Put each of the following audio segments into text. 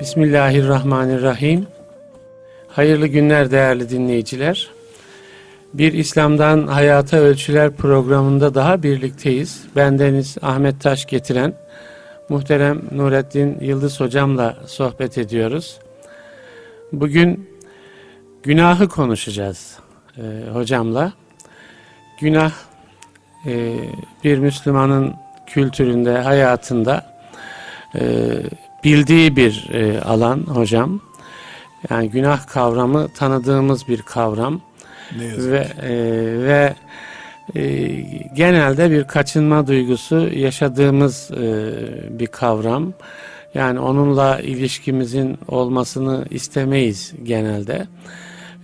Bismillahirrahmanirrahim. Hayırlı günler değerli dinleyiciler. Bir İslam'dan Hayata Ölçüler programında daha birlikteyiz. Bendeniz Ahmet Taş getiren muhterem Nurettin Yıldız hocamla sohbet ediyoruz. Bugün günahı konuşacağız e, hocamla. Günah e, bir Müslümanın kültüründe, hayatında e, bildiği bir e, alan hocam. Yani günah kavramı tanıdığımız bir kavram ve e, ve e, genelde bir kaçınma duygusu yaşadığımız e, bir kavram. Yani onunla ilişkimizin olmasını istemeyiz genelde.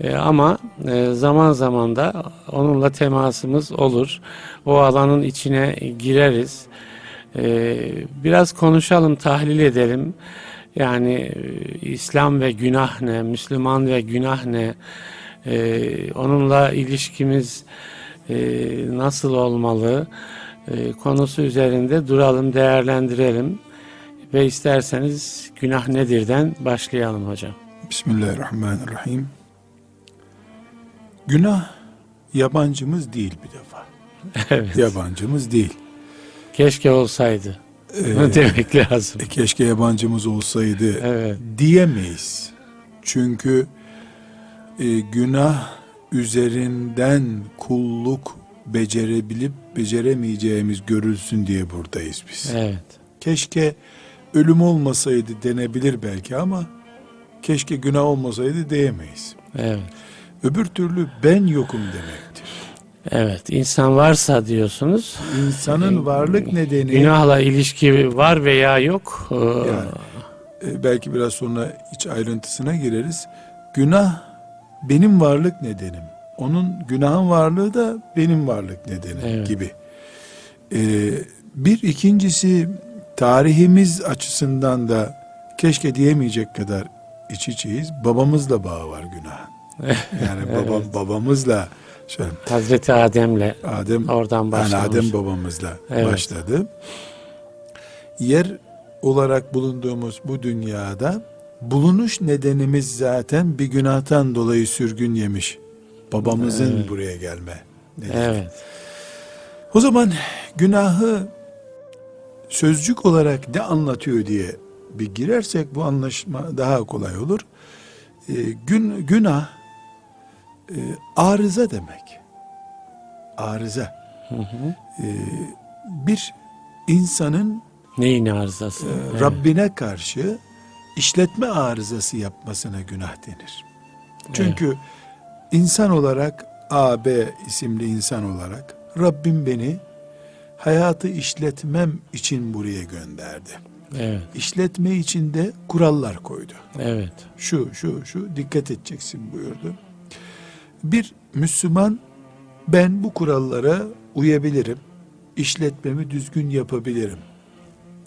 E, ama e, zaman zaman da onunla temasımız olur. O alanın içine gireriz. E, biraz konuşalım, tahlil edelim. Yani e, İslam ve günah ne, Müslüman ve günah ne, e, onunla ilişkimiz e, nasıl olmalı e, konusu üzerinde duralım, değerlendirelim ve isterseniz günah nedirden başlayalım hocam. Bismillahirrahmanirrahim. Günah yabancımız değil bir defa. evet. Yabancımız değil. Keşke olsaydı. Ee, demek lazım. E, keşke yabancımız olsaydı Evet. diyemeyiz. Çünkü e, günah üzerinden kulluk becerebilip beceremeyeceğimiz görülsün diye buradayız biz. Evet. Keşke ölüm olmasaydı denebilir belki ama keşke günah olmasaydı diyemeyiz. Evet. Öbür türlü ben yokum demektir. Evet. İnsan varsa diyorsunuz. İnsanın varlık nedeni Günahla ilişki var veya yok. Ee, Yani, e, belki biraz sonra iç ayrıntısına gireriz. Günah benim varlık nedenim. Onun günahın varlığı da benim varlık nedenim Evet. gibi. E, bir ikincisi tarihimiz açısından da keşke diyemeyecek kadar iç içeyiz. Babamızla bağı var günahın. Yani babam babamızla şöyle Hazreti Adem'le Adem oradan yani başlamış. Adem babamızla Evet. başladı. Yer olarak bulunduğumuz bu dünyada bulunuş nedenimiz zaten bir günahtan dolayı sürgün yemiş. Babamızın Evet. buraya gelme. nedeni. Evet. O zaman günahı sözcük olarak ne anlatıyor diye bir girersek bu anlaşma daha kolay olur. Ee, gün günah e, arıza demek. Arıza. Hı hı. Ee, bir insanın Neyin arızası? e, Evet. Rabbine karşı işletme arızası yapmasına günah denir. Çünkü insan olarak A, B isimli insan olarak Rabbim beni hayatı işletmem için buraya gönderdi. Evet. İşletme için de kurallar koydu. Evet. Şu, şu, şu dikkat edeceksin buyurdu. Bir Müslüman ben bu kurallara uyabilirim, işletmemi düzgün yapabilirim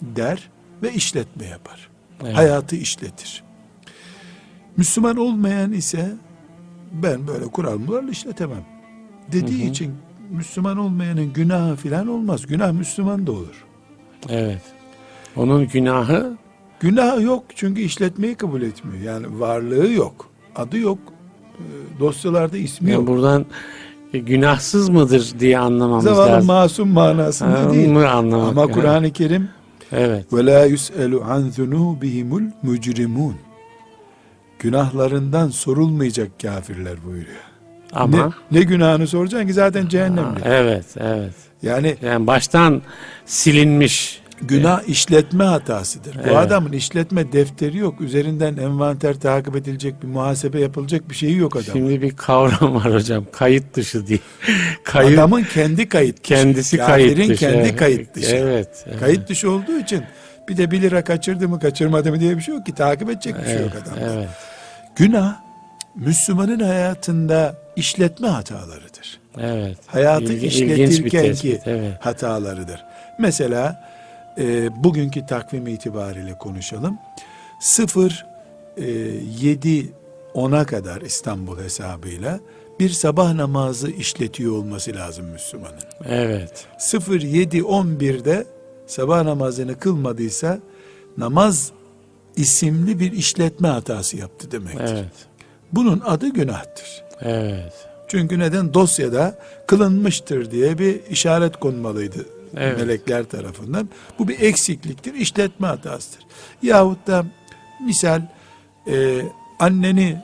der ve işletme yapar. Evet. Hayatı işletir. Müslüman olmayan ise ben böyle kural mural işletemem dediği Hı hı. için Müslüman olmayanın günahı filan olmaz. Günah Müslüman da olur. Evet. Onun günahı Günah yok çünkü işletmeyi kabul etmiyor. Yani varlığı yok. Adı yok. E, Dosyalarda ismi yani yok. buradan e, günahsız mıdır diye anlamamız Zavallı lazım. masum manasında Ha, değil. anlamak Ama yani. Kur'an-ı Kerim Evet. ve la yus'elu an zunubihimul mücrimun. Günahlarından sorulmayacak kafirler buyuruyor. Ama Ne, ne günahını soracaksın ki zaten cehennemde. evet, evet. Yani Yani baştan silinmiş. Günah işletme hatasıdır. Bu Evet. adamın işletme defteri yok. Üzerinden envanter takip edilecek bir muhasebe yapılacak bir şeyi yok adamın. Şimdi bir kavram var hocam. Kayıt dışı diye. Kayıt Adamın kendi kayıt dışı. kendisi Kafirin kayıt dışı. kendi evet. kayıt dışı. Evet. evet. Kayıt dışı olduğu için bir de 1 lira kaçırdı mı kaçırmadı mı diye bir şey yok ki takip edecek bir şey yok Evet, adamda. evet. Günah Müslümanın hayatında işletme hatalarıdır. Evet. Hayatı İlgi- işletirken tespit, ki Evet. hatalarıdır. Mesela e, bugünkü takvim itibariyle konuşalım. 0 e, 7 10'a kadar İstanbul hesabıyla bir sabah namazı işletiyor olması lazım Müslümanın. Evet. 07.11'de sabah namazını kılmadıysa namaz isimli bir işletme hatası yaptı demektir. Evet. Bunun adı günahtır. Evet. Çünkü neden dosyada kılınmıştır diye bir işaret konmalıydı Evet. melekler tarafından. Bu bir eksikliktir, işletme hatasıdır. Yahut da misal e, anneni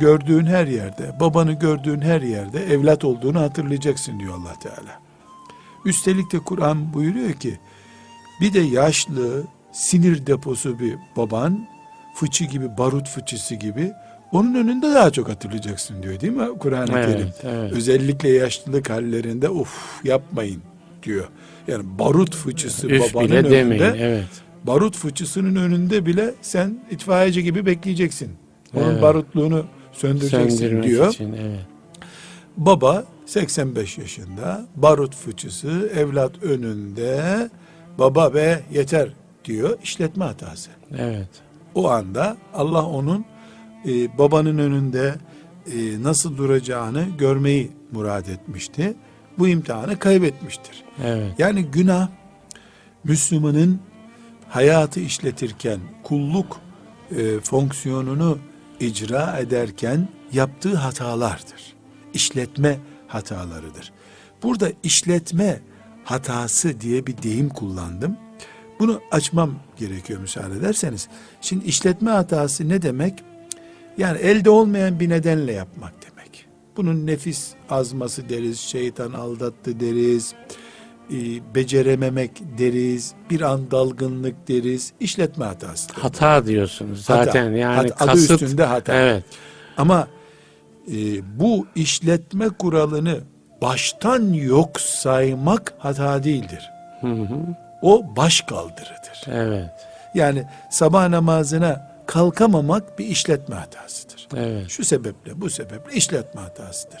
gördüğün her yerde, babanı gördüğün her yerde evlat olduğunu hatırlayacaksın diyor Allah Teala. Üstelik de Kur'an buyuruyor ki bir de yaşlı, sinir deposu bir baban, fıçı gibi, barut fıçısı gibi onun önünde daha çok hatırlayacaksın diyor değil mi Kur'an-ı Evet, Kerim? evet. Özellikle yaşlılık hallerinde of yapmayın diyor. Yani barut fıçısı Üf babanın bile önünde, demeyin. Evet. barut fıçısının önünde bile sen itfaiyeci gibi bekleyeceksin. Onun Evet. barutluğunu söndüreceksin Söndürmek diyor. için. Evet. Baba 85 yaşında barut fıçısı evlat önünde baba be yeter diyor işletme hatası. Evet. O anda Allah onun e, babanın önünde e, nasıl duracağını görmeyi murad etmişti. Bu imtihanı kaybetmiştir. Evet. Yani günah Müslümanın hayatı işletirken kulluk e, fonksiyonunu icra ederken yaptığı hatalardır. İşletme hatalarıdır. Burada işletme hatası diye bir deyim kullandım. Bunu açmam gerekiyor müsaade ederseniz. Şimdi işletme hatası ne demek? Yani elde olmayan bir nedenle yapmak demek. Bunun nefis azması deriz, şeytan aldattı deriz, e, becerememek deriz, bir an dalgınlık deriz, işletme hatası. Hata diyorsunuz Hata. zaten yani Hat- adı kasıt. üstünde hata. Evet. Ama e, bu işletme kuralını baştan yok saymak hata değildir. Hı hı. O baş kaldırıdır. Evet. Yani sabah namazına kalkamamak bir işletme hatasıdır. Evet. Şu sebeple bu sebeple işletme hatasıdır.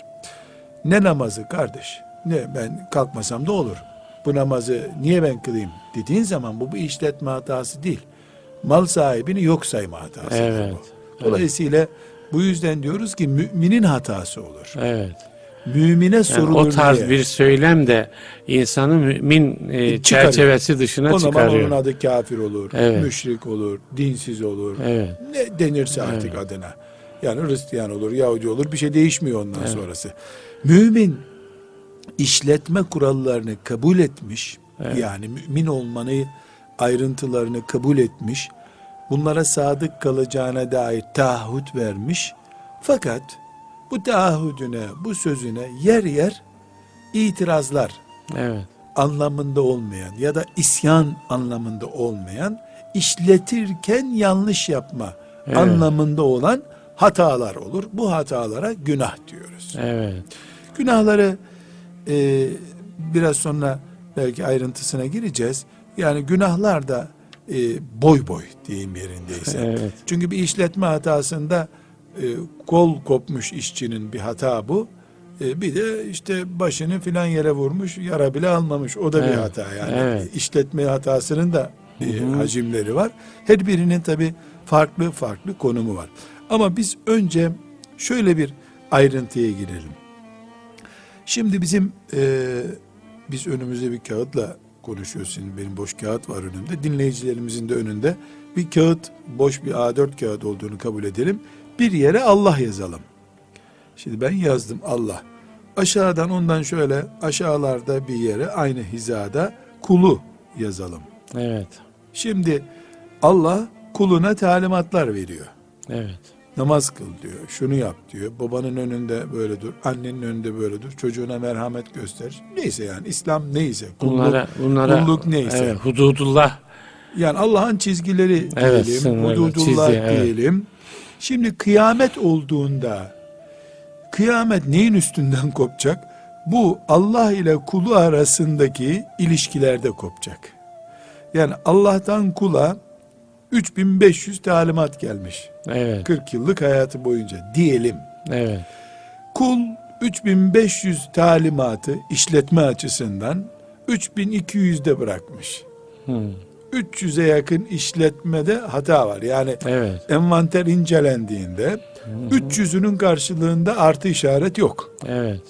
Ne namazı kardeş? Ne ben kalkmasam da olur. Bu namazı niye ben kılayım dediğin zaman bu bir işletme hatası değil. Mal sahibini yok sayma hatası. Evet. bu. Dolayısıyla bu yüzden diyoruz ki müminin hatası olur. Evet. Mümine Yani sorulur o tarz diye. bir söylem de insanı mümin e, Çıkarıyor. çerçevesi dışına o zaman çıkarıyor. onun adı kafir olur, Evet. müşrik olur, dinsiz olur. Evet. Ne denirse artık adına. Yani Hristiyan olur, Yahudi olur bir şey değişmiyor ondan sonrası. Mümin işletme kurallarını kabul etmiş. Yani mümin olmanı ayrıntılarını kabul etmiş. Bunlara sadık kalacağına dair taahhüt vermiş. Fakat bu taahhüdüne, bu sözüne yer yer itirazlar Evet. anlamında olmayan ya da isyan anlamında olmayan işletirken yanlış yapma Evet. anlamında olan hatalar olur. Bu hatalara günah diyoruz. Evet. Günahları e, biraz sonra belki ayrıntısına gireceğiz. Yani günahlar da e, boy boy diyeyim yerindeyse. Evet. Çünkü bir işletme hatasında e, kol kopmuş işçinin bir hata bu. E, bir de işte başını filan yere vurmuş, yara bile almamış. O da bir Evet, hata yani. evet. İşletme hatasının da e, hacimleri var. Her birinin tabi farklı farklı konumu var. Ama biz önce şöyle bir ayrıntıya girelim. Şimdi bizim e, biz önümüzde bir kağıtla konuşuyoruz. Şimdi benim boş kağıt var önümde. Dinleyicilerimizin de önünde bir kağıt, boş bir A4 kağıt olduğunu kabul edelim. Bir yere Allah yazalım. Şimdi ben yazdım Allah. Aşağıdan ondan şöyle aşağılarda bir yere aynı hizada kulu yazalım. Evet. Şimdi Allah kuluna talimatlar veriyor. Evet. Namaz kıl diyor. Şunu yap diyor. Babanın önünde böyle dur. Annenin önünde böyle dur. Çocuğuna merhamet göster. Neyse yani İslam neyse. Kulluk, Bunlara bunlara kulluk neyse. Evet, hududullah. Yani Allah'ın çizgileri Evet, diyelim. Hududullah çizgi, evet. diyelim. Şimdi kıyamet olduğunda kıyamet neyin üstünden kopacak? Bu Allah ile kulu arasındaki ilişkilerde kopacak. Yani Allah'tan kula 3500 talimat gelmiş. Evet. 40 yıllık hayatı boyunca diyelim. Evet. Kul 3500 talimatı işletme açısından 3200'de bırakmış. Hı. 300'e yakın işletmede hata var. Yani Evet. envanter incelendiğinde 300'ünün karşılığında artı işaret yok. Evet.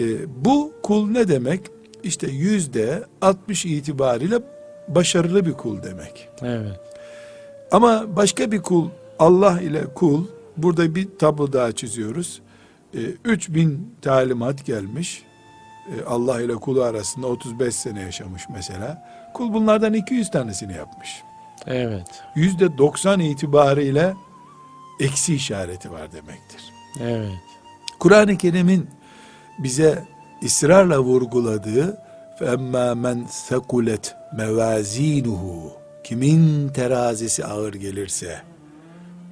Ee, bu kul ne demek? İşte yüzde 60 itibariyle başarılı bir kul demek. Evet. Ama başka bir kul, Allah ile kul, burada bir tablo daha çiziyoruz. Ee, 3000 talimat gelmiş. Ee, Allah ile kulu arasında 35 sene yaşamış mesela. Kul bunlardan 200 tanesini yapmış. Evet. Yüzde 90 itibariyle eksi işareti var demektir. Evet. Kur'an-ı Kerim'in bize ısrarla vurguladığı فَاَمَّا مَنْ ثَقُلَتْ مَوَازِينُهُ Kimin terazisi ağır gelirse,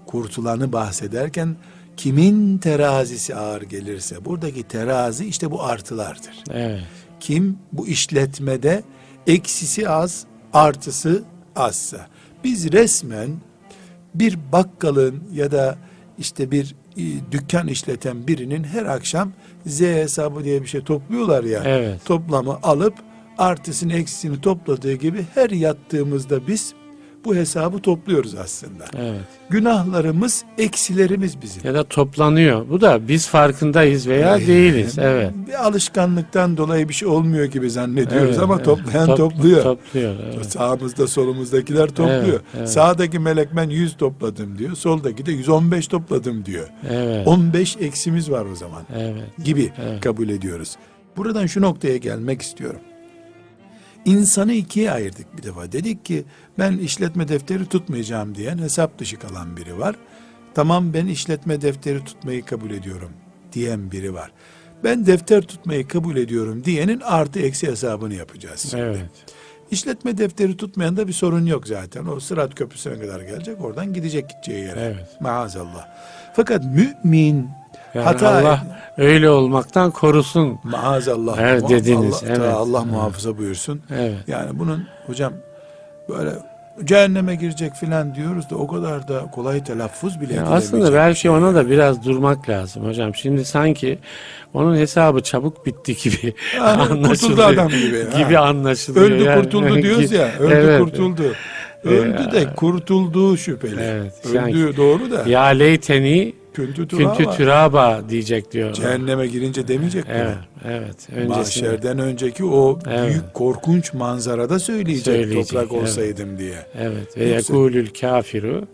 kurtulanı bahsederken kimin terazisi ağır gelirse, buradaki terazi işte bu artılardır. Evet. Kim bu işletmede eksisi az, artısı azsa. Biz resmen bir bakkalın ya da işte bir e, dükkan işleten birinin her akşam Z hesabı diye bir şey topluyorlar ya. Evet. Toplamı alıp artısını eksisini topladığı gibi her yattığımızda biz bu hesabı topluyoruz aslında. Evet. Günahlarımız eksilerimiz bizim. Ya da toplanıyor. Bu da biz farkındayız veya Ee, değiliz. Evet. Bir alışkanlıktan dolayı bir şey olmuyor gibi zannediyoruz Evet, ama evet. toplayan Top- topluyor. Topluyor. Evet. Sağımızda solumuzdakiler topluyor. Evet, evet. Sağdaki melek ben 100 topladım diyor. Soldaki de 115 topladım diyor. Evet. 15 eksimiz var o zaman Evet. gibi Evet. kabul ediyoruz. Buradan şu noktaya gelmek istiyorum. İnsanı ikiye ayırdık bir defa. Dedik ki ben işletme defteri tutmayacağım diyen hesap dışı kalan biri var. Tamam ben işletme defteri tutmayı kabul ediyorum diyen biri var. Ben defter tutmayı kabul ediyorum diyenin artı eksi hesabını yapacağız. şimdi. Evet. İşletme defteri tutmayan da bir sorun yok zaten. O Sırat Köprüsü'ne kadar gelecek. Oradan gidecek gideceği yere. Evet. Maazallah. Fakat mümin Yani hata Allah öyle olmaktan korusun. maazallah. Evet, dediniz, Allah, evet. Allah muhafaza buyursun. Evet. Yani bunun hocam böyle cehenneme girecek filan diyoruz da o kadar da kolay telaffuz bile Ya edilemeyecek aslında belki şey ona yani. da biraz durmak lazım hocam. Şimdi sanki onun hesabı çabuk bitti gibi Yani kurtuldu anlaşılıyor. adam gibi. ha. Gibi anlaşılıyor. Öldü yani. kurtuldu diyoruz ya. Öldü Evet. kurtuldu. Öldü de kurtulduğu şüpheli. Evet, Öldüğü sanki- doğru da. Ya leyteni Küntü turaba. küntü türaba diyecek diyor. Cehenneme girince demeyecek Evet, bunu. Evet. Öncesinde. Mahşerden önceki o Evet. büyük korkunç manzarada söyleyecek, Söyleyecek, toprak evet. olsaydım diye. Evet. Ve yekulül kafiru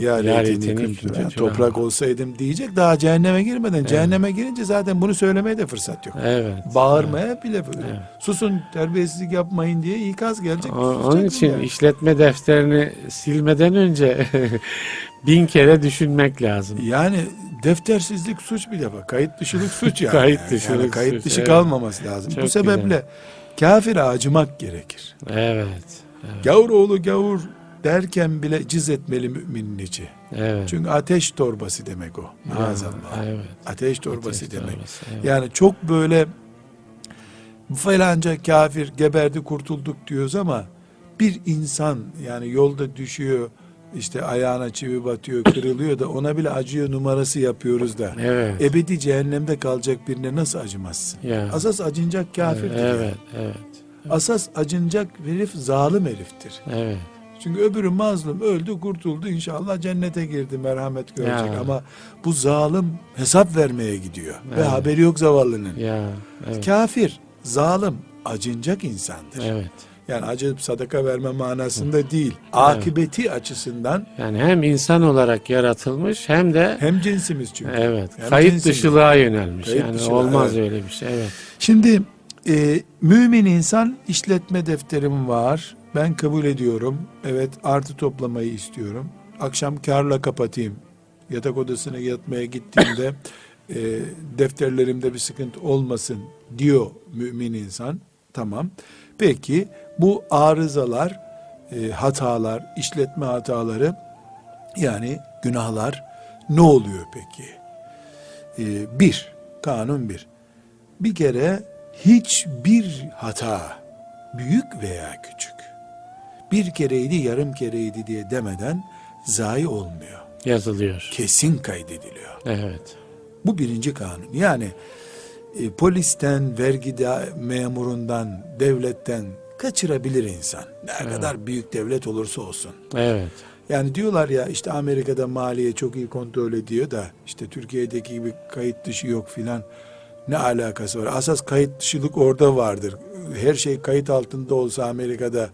Ya, ya turaba. toprak olsaydım diyecek daha cehenneme girmeden. Cehenneme girince zaten bunu söylemeye de fırsat yok. evet. Bağırmaya bile Evet. susun terbiyesizlik yapmayın diye ikaz gelecek. O- Onun için yani. işletme defterini silmeden önce bin kere düşünmek lazım. Yani deftersizlik suç bir defa. Kayıt dışılık suç yani. Kayıt Yani dışılık kayıt suç, dışı evet. kalmaması lazım. Çok Bu sebeple güzel. kafire acımak gerekir. Evet. Gavur oğlu gavur derken bile cız etmeli müminin içi. Evet. Çünkü ateş torbası demek o. Maazallah. Evet. Ateş torbası Ateş demek. torbası, evet. Yani çok böyle falanca kafir geberdi kurtulduk diyoruz ama bir insan yani yolda düşüyor işte ayağına çivi batıyor kırılıyor da ona bile acıyor numarası yapıyoruz da Evet. ebedi cehennemde kalacak birine nasıl acımazsın? Ya. Asas acınacak kafirdir. yani. Evet, evet, Asas acınacak herif zalim heriftir. evet. Çünkü öbürü mazlum öldü kurtuldu inşallah cennete girdi merhamet görecek Ya. ama bu zalim hesap vermeye gidiyor ve Evet. haberi yok zavallının. Ya, evet, Kafir, zalim, acınacak insandır. evet. Yani acıyıp sadaka verme manasında değil. Akıbeti açısından Yani hem insan olarak yaratılmış hem de hem cinsimiz çünkü. evet Hem kayıt cinsimiz. dışılığa yönelmiş. Kayıt yani dışılığa, olmaz evet. öyle bir şey. Evet. Şimdi e, mümin insan işletme defterim var. Ben kabul ediyorum. Evet artı toplamayı istiyorum. Akşam karla kapatayım. Yatak odasına yatmaya gittiğimde e, defterlerimde bir sıkıntı olmasın diyor mümin insan. Tamam. Peki bu arızalar, e, hatalar, işletme hataları yani günahlar ne oluyor peki? E, bir, kanun bir. Bir kere hiçbir hata büyük veya küçük bir kereydi yarım kereydi diye demeden zayi olmuyor. Yazılıyor. Kesin kaydediliyor. Evet. Bu birinci kanun. Yani e, polisten, vergi da- memurundan, devletten kaçırabilir insan. Ne kadar büyük devlet olursa olsun. Evet. Yani diyorlar ya işte Amerika'da maliye çok iyi kontrol ediyor da işte Türkiye'deki gibi kayıt dışı yok filan. Ne alakası var? Asas kayıt dışılık orada vardır. Her şey kayıt altında olsa Amerika'da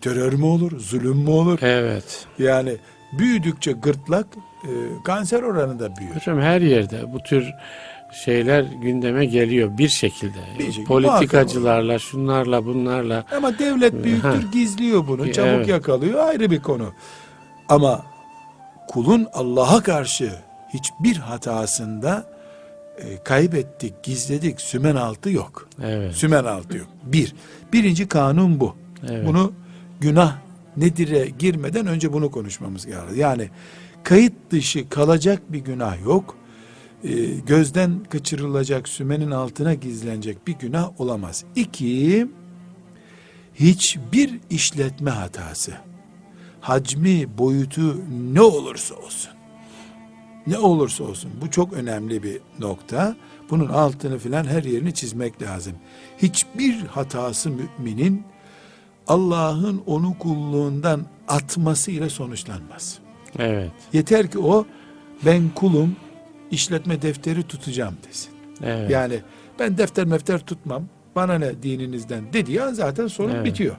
terör mü olur, zulüm mü olur? Evet. Yani büyüdükçe gırtlak e, kanser oranı da büyür. Hocam her yerde bu tür şeyler gündeme geliyor bir şekilde. Bir şekilde, Politikacılarla, şunlarla, bunlarla. Ama devlet büyüktür, Ha. gizliyor bunu, çabuk Evet. yakalıyor ayrı bir konu. Ama kulun Allah'a karşı hiçbir hatasında e, kaybettik, gizledik, sümen altı yok. Evet. Sümen altı yok. Bir. Birinci kanun bu. Evet. Bunu günah nedir'e girmeden önce bunu konuşmamız gerekiyor. Yani kayıt dışı kalacak bir günah yok. Ee, gözden kaçırılacak, sümenin altına gizlenecek bir günah olamaz. İki, hiçbir işletme hatası, hacmi, boyutu ne olursa olsun, ne olursa olsun bu çok önemli bir nokta. Bunun altını filan her yerini çizmek lazım. Hiçbir hatası müminin Allah'ın onu kulluğundan atmasıyla sonuçlanmaz. Evet. Yeter ki o ben kulum işletme defteri tutacağım desin. Evet. Yani ben defter mefter tutmam. Bana ne dininizden dediği an zaten sorun Evet. bitiyor.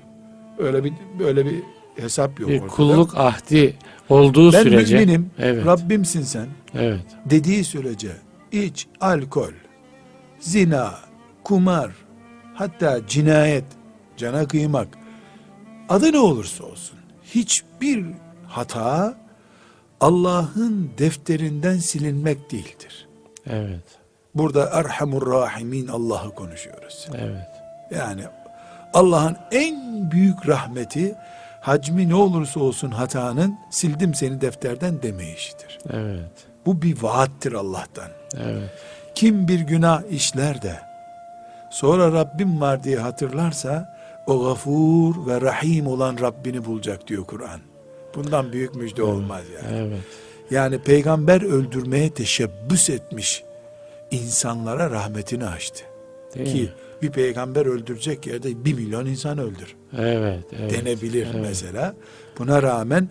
Öyle bir böyle bir hesap yok bir ortada. kulluk ahdi olduğu ben sürece. müminim. Evet. Rabbimsin sen. Evet. dediği sürece iç, alkol, zina, kumar, hatta cinayet, cana kıymak, adı ne olursa olsun, hiçbir hata Allah'ın defterinden silinmek değildir. Evet. Burada Erhamur Rahimin Allah'ı konuşuyoruz. Evet. Yani Allah'ın en büyük rahmeti hacmi ne olursa olsun hatanın sildim seni defterden demeyişidir. Evet. Bu bir vaattir Allah'tan. Evet. Kim bir günah işler de sonra Rabbim var diye hatırlarsa o gafur ve rahim olan Rabbini bulacak diyor Kur'an. Bundan büyük müjde olmaz yani. Evet. Yani peygamber öldürmeye teşebbüs etmiş insanlara rahmetini açtı. Değil Ki mi? bir peygamber öldürecek yerde bir milyon insan öldür Evet. evet. denebilir Evet. mesela. Buna rağmen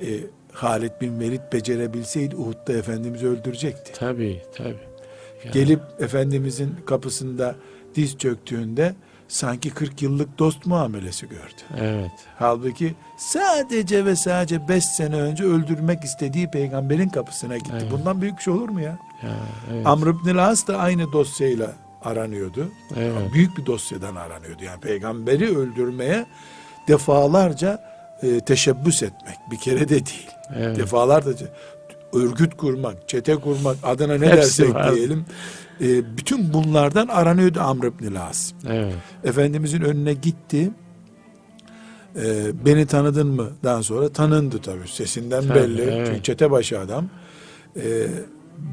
e, Halid bin Velid becerebilseydi Uhud'da Efendimiz'i öldürecekti. Tabii. Tabii. Yani- gelip Efendimizin kapısında diz çöktüğünde sanki 40 yıllık dost muamelesi gördü. Evet. Halbuki sadece ve sadece 5 sene önce öldürmek istediği peygamberin kapısına gitti. Evet. Bundan büyük bir şey olur mu ya? Ya, evet. Amr ibn As da aynı dosyayla aranıyordu. Evet. Büyük bir dosyadan aranıyordu. Yani peygamberi öldürmeye defalarca e, teşebbüs etmek. Bir kere de değil. Evet. Defalarca örgüt kurmak, çete kurmak adına ne Hepsi dersek var. diyelim. E, bütün bunlardan aranıyordu Amr ibn. Evet. Efendimizin önüne gitti. E, beni tanıdın mı? Daha sonra tanındı tabii. Sesinden Tabii, belli. evet. Çünkü çete başı adam. E,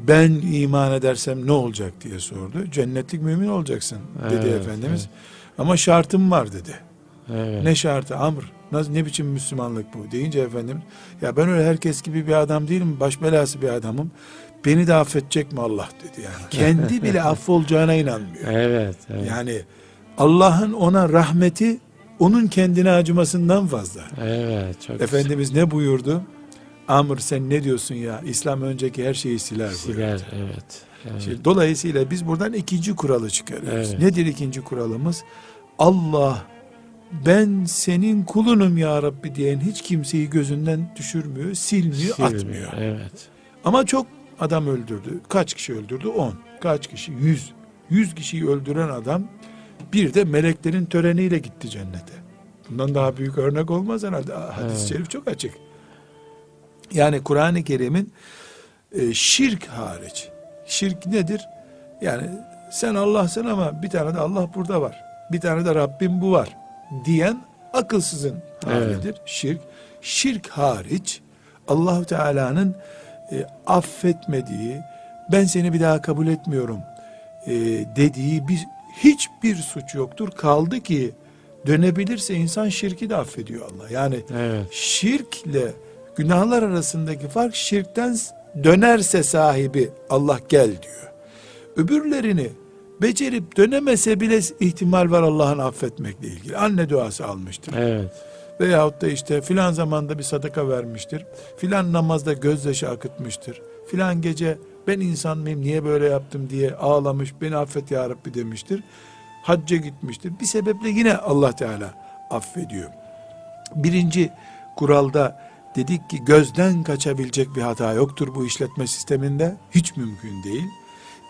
ben iman edersem ne olacak diye sordu. Cennetlik mümin olacaksın dedi Evet, Efendimiz. Ama şartım var dedi. Evet. Ne şartı Amr? Ne biçim Müslümanlık bu? Deyince efendim ya ben öyle herkes gibi bir adam değilim. Baş belası bir adamım. Beni de affedecek mi Allah dedi yani. Kendi bile affolacağına inanmıyor. Evet. Evet. Yani Allah'ın ona rahmeti onun kendine acımasından fazla. Evet. Çok Efendimiz ne buyurdu? Amr sen ne diyorsun ya? İslam önceki her şeyi siler buyurdu. Siler. Evet. evet. Şimdi dolayısıyla biz buradan ikinci kuralı çıkarıyoruz. Evet. Nedir ikinci kuralımız? Allah ben senin kulunum ya Rabbi diyen hiç kimseyi gözünden düşürmüyor, silmiyor, Silmiyor, atmıyor. Evet. Ama çok adam öldürdü. Kaç kişi öldürdü? On. Kaç kişi? Yüz. Yüz kişiyi öldüren adam bir de meleklerin töreniyle gitti cennete. Bundan daha büyük örnek olmaz herhalde. Hadis-i Evet. şerif çok açık. Yani Kur'an-ı Kerim'in e, şirk hariç. Şirk nedir? Yani sen Allah'sın ama bir tane de Allah burada var. Bir tane de Rabbim bu var. Diyen akılsızın halidir. Şirk. Şirk hariç Allahu Teala'nın e, affetmediği, ben seni bir daha kabul etmiyorum e, dediği bir hiçbir suç yoktur. Kaldı ki dönebilirse insan şirki de affediyor Allah. Yani Evet. şirkle günahlar arasındaki fark şirkten dönerse sahibi Allah gel diyor. Öbürlerini becerip dönemese bile ihtimal var Allah'ın affetmekle ilgili. Anne duası almıştır. Evet. Veyahut da işte filan zamanda bir sadaka vermiştir. Filan namazda gözyaşı akıtmıştır. Filan gece ben insan mıyım niye böyle yaptım diye ağlamış beni affet ya Rabbi demiştir. Hacca gitmiştir. Bir sebeple yine Allah Teala affediyor. Birinci kuralda dedik ki gözden kaçabilecek bir hata yoktur bu işletme sisteminde. Hiç mümkün değil.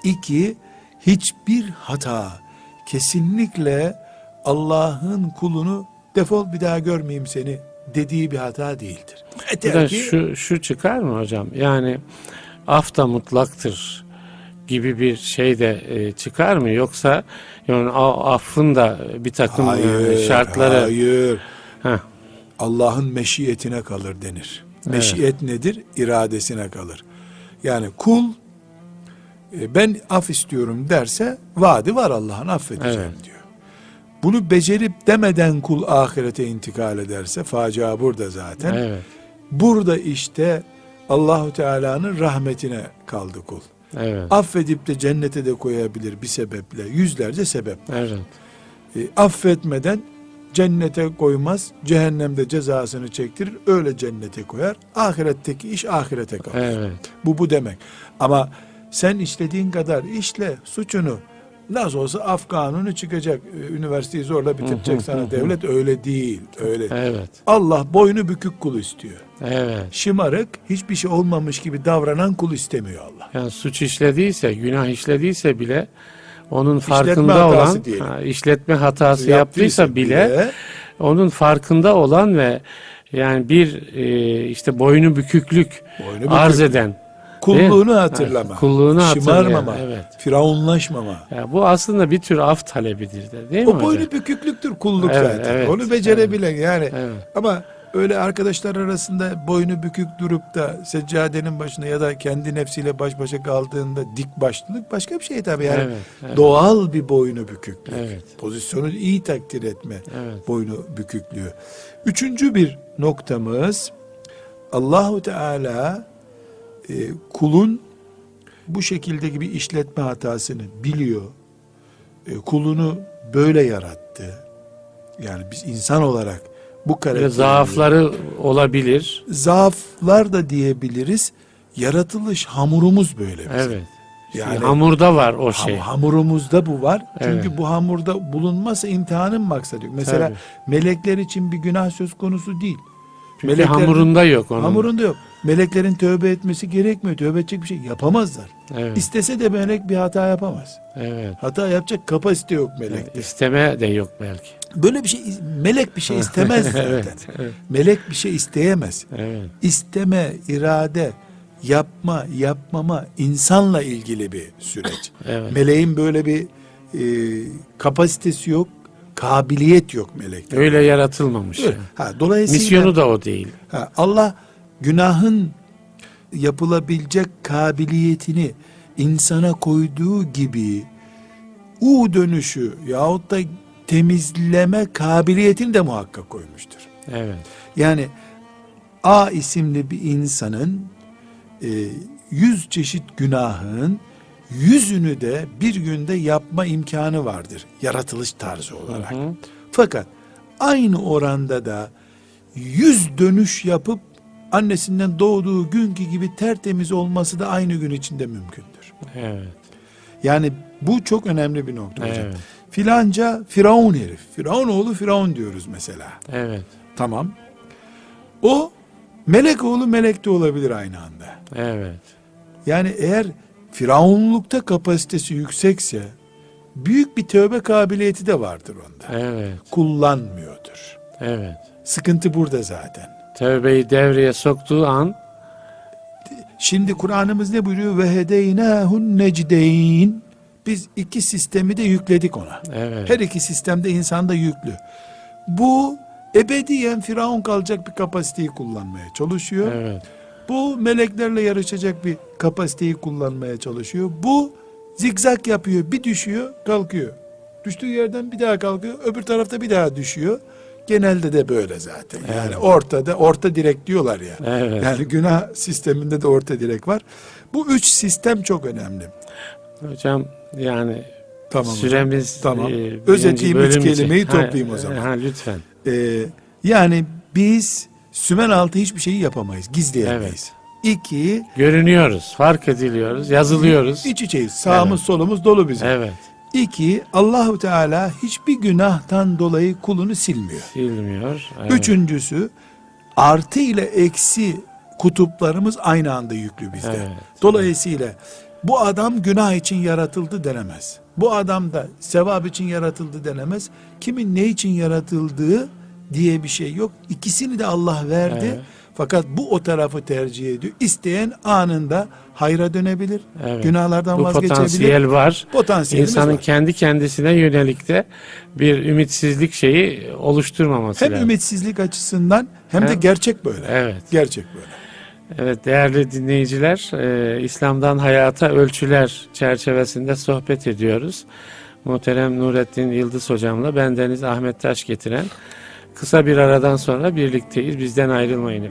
İki, hiçbir hata kesinlikle Allah'ın kulunu defol bir daha görmeyeyim seni dediği bir hata değildir. Yeter ki şu, şu çıkar mı hocam? Yani af da mutlaktır gibi bir şey de e, çıkar mı? Yoksa yani affın da bir takım e, hayır, şartları hayır. Heh, Allah'ın meşiyetine kalır denir. Meşiyet nedir? İradesine kalır. Yani kul ben af istiyorum derse vaadi var Allah'ın affedeceğim Evet. diyor. Bunu becerip demeden kul ahirete intikal ederse facia burada zaten. evet. Burada işte Allahu Teala'nın rahmetine kaldı kul. Evet. Affedip de cennete de koyabilir bir sebeple. Yüzlerce sebep. Evet. E, affetmeden cennete koymaz, cehennemde cezasını çektirir, öyle cennete koyar. Ahiretteki iş ahirete kalır. Evet. Bu bu demek. Ama sen işlediğin kadar işle suçunu nasıl olsa af kanunu çıkacak. E, Üniversiteyi zorla bitirecek sana devlet öyle değil. Öyle. Evet. Allah boynu bükük kul istiyor. Evet. Şımarık, hiçbir şey olmamış gibi davranan kul istemiyor Allah. Yani suç işlediyse, günah işlediyse bile onun farkında hatası olan, diyelim. ha, işletme hatası yaptıysa bile, onun farkında olan ve yani bir e, işte boynu büküklük Boynu arz bükük. eden kulluğunu Ha, hatırlama. kulluğunu Şımarmama. hatırlayan, evet. Firavunlaşmama. ya bu aslında bir tür af talebidir de değil mi O boynu büküklüktür kulluk Evet, zaten. evet, Onu becerebilen yani. Evet. Ama öyle arkadaşlar arasında boynu bükük durup da seccadenin başına ya da kendi nefsiyle baş başa kaldığında dik başlılık başka bir şey tabii yani. Evet, evet. Doğal bir boynu büküklük. Evet. Pozisyonu iyi takdir etme. Evet. Boynu büküklüğü. Üçüncü bir noktamız Allahu Teala e, kulun bu şekilde bir işletme hatasını biliyor. E, kulunu böyle yarattı. Yani biz insan olarak bu Böyle karakteri zaafları olabilir. zaaflar da diyebiliriz. Yaratılış hamurumuz böyle bizim. Evet. Yani Hamurda var o şey. hamurumuzda bu var. Çünkü Evet. bu hamurda bulunmasa imtihanın maksadı yok. Mesela Tabii. melekler için bir günah söz konusu değil. Çünkü Meleklerin- hamurunda yok onun. Hamurunda yok. Meleklerin tövbe etmesi gerekmiyor. Tövbe edecek bir şey yapamazlar. Evet. İstese de melek bir hata yapamaz. evet. Hata yapacak kapasite yok melekte. İsteme de yok belki. Böyle bir şey melek bir şey istemez zaten. Evet, evet. Melek bir şey isteyemez. Evet. İsteme, irade, yapma, yapmama insanla ilgili bir süreç. Evet. Meleğin böyle bir e, kapasitesi yok, kabiliyet yok melekte. Öyle yaratılmamış. Öyle. Ha, dolayısıyla Misyonu da o değil. ha, Allah günahın yapılabilecek kabiliyetini insana koyduğu gibi U dönüşü yahut da temizleme kabiliyetini de muhakkak koymuştur. Evet. Yani A isimli bir insanın e, yüz çeşit günahın yüzünü de bir günde yapma imkanı vardır. Yaratılış tarzı olarak. Hı hı. Fakat aynı oranda da yüz dönüş yapıp annesinden doğduğu günkü gibi tertemiz olması da aynı gün içinde mümkündür. Evet. Yani bu çok önemli bir nokta hocam. Evet. Filanca Firavun herif. Firavun oğlu Firavun diyoruz mesela. Evet. Tamam. O melek oğlu melek de olabilir aynı anda. Evet. Yani eğer firavunlukta kapasitesi yüksekse büyük bir tövbe kabiliyeti de vardır onda. Evet. Kullanmıyordur. Evet. Sıkıntı burada zaten. Tövbeyi devreye soktuğu an Şimdi Kur'an'ımız ne buyuruyor? Ve hedeynâhun necdeyn. Biz iki sistemi de yükledik ona. evet. Her iki sistemde insanda yüklü. Bu ebediyen Firavun kalacak bir kapasiteyi kullanmaya çalışıyor. Evet. Bu meleklerle yarışacak bir kapasiteyi kullanmaya çalışıyor. Bu zigzag yapıyor. Bir düşüyor, kalkıyor. Düştüğü yerden bir daha kalkıyor. Öbür tarafta bir daha düşüyor. Genelde de böyle zaten. Yani Evet. ortada, orta direk diyorlar ya. Evet. Yani günah sisteminde de orta direk var. Bu üç sistem çok önemli. Hocam yani Tamam. süremiz Tamam. e, Özetleyeyim, üç kelimeyi Ha, toplayayım o zaman. Ha, lütfen. Ee, yani biz sümen altı hiçbir şeyi yapamayız. Gizleyemeyiz. İki, Görünüyoruz, fark ediliyoruz, yazılıyoruz. iç içeyiz. Sağımız Evet. solumuz dolu bizim. Evet. İki, Allahu Teala hiçbir günahtan dolayı kulunu silmiyor. Silmiyor. Evet. Üçüncüsü, artı ile eksi kutuplarımız aynı anda yüklü bizde. Evet. Dolayısıyla bu adam günah için yaratıldı denemez. Bu adam da sevap için yaratıldı denemez. Kimin ne için yaratıldığı diye bir şey yok. İkisini de Allah verdi. Evet. Fakat bu o tarafı tercih ediyor. İsteyen anında hayra dönebilir. Evet. Günahlardan Bu vazgeçebilir. potansiyel var. Potansiyelimiz İnsanın var. kendi kendisine yönelik de bir ümitsizlik şeyi oluşturmaması Hem lazım. ümitsizlik açısından hem de Hem- gerçek böyle. Evet. Gerçek böyle. Evet değerli dinleyiciler, e, İslam'dan Hayata Ölçüler çerçevesinde sohbet ediyoruz. Muhterem Nurettin Yıldız hocamla bendeniz Ahmet Taş getiren kısa bir aradan sonra birlikteyiz. Bizden ayrılmayın.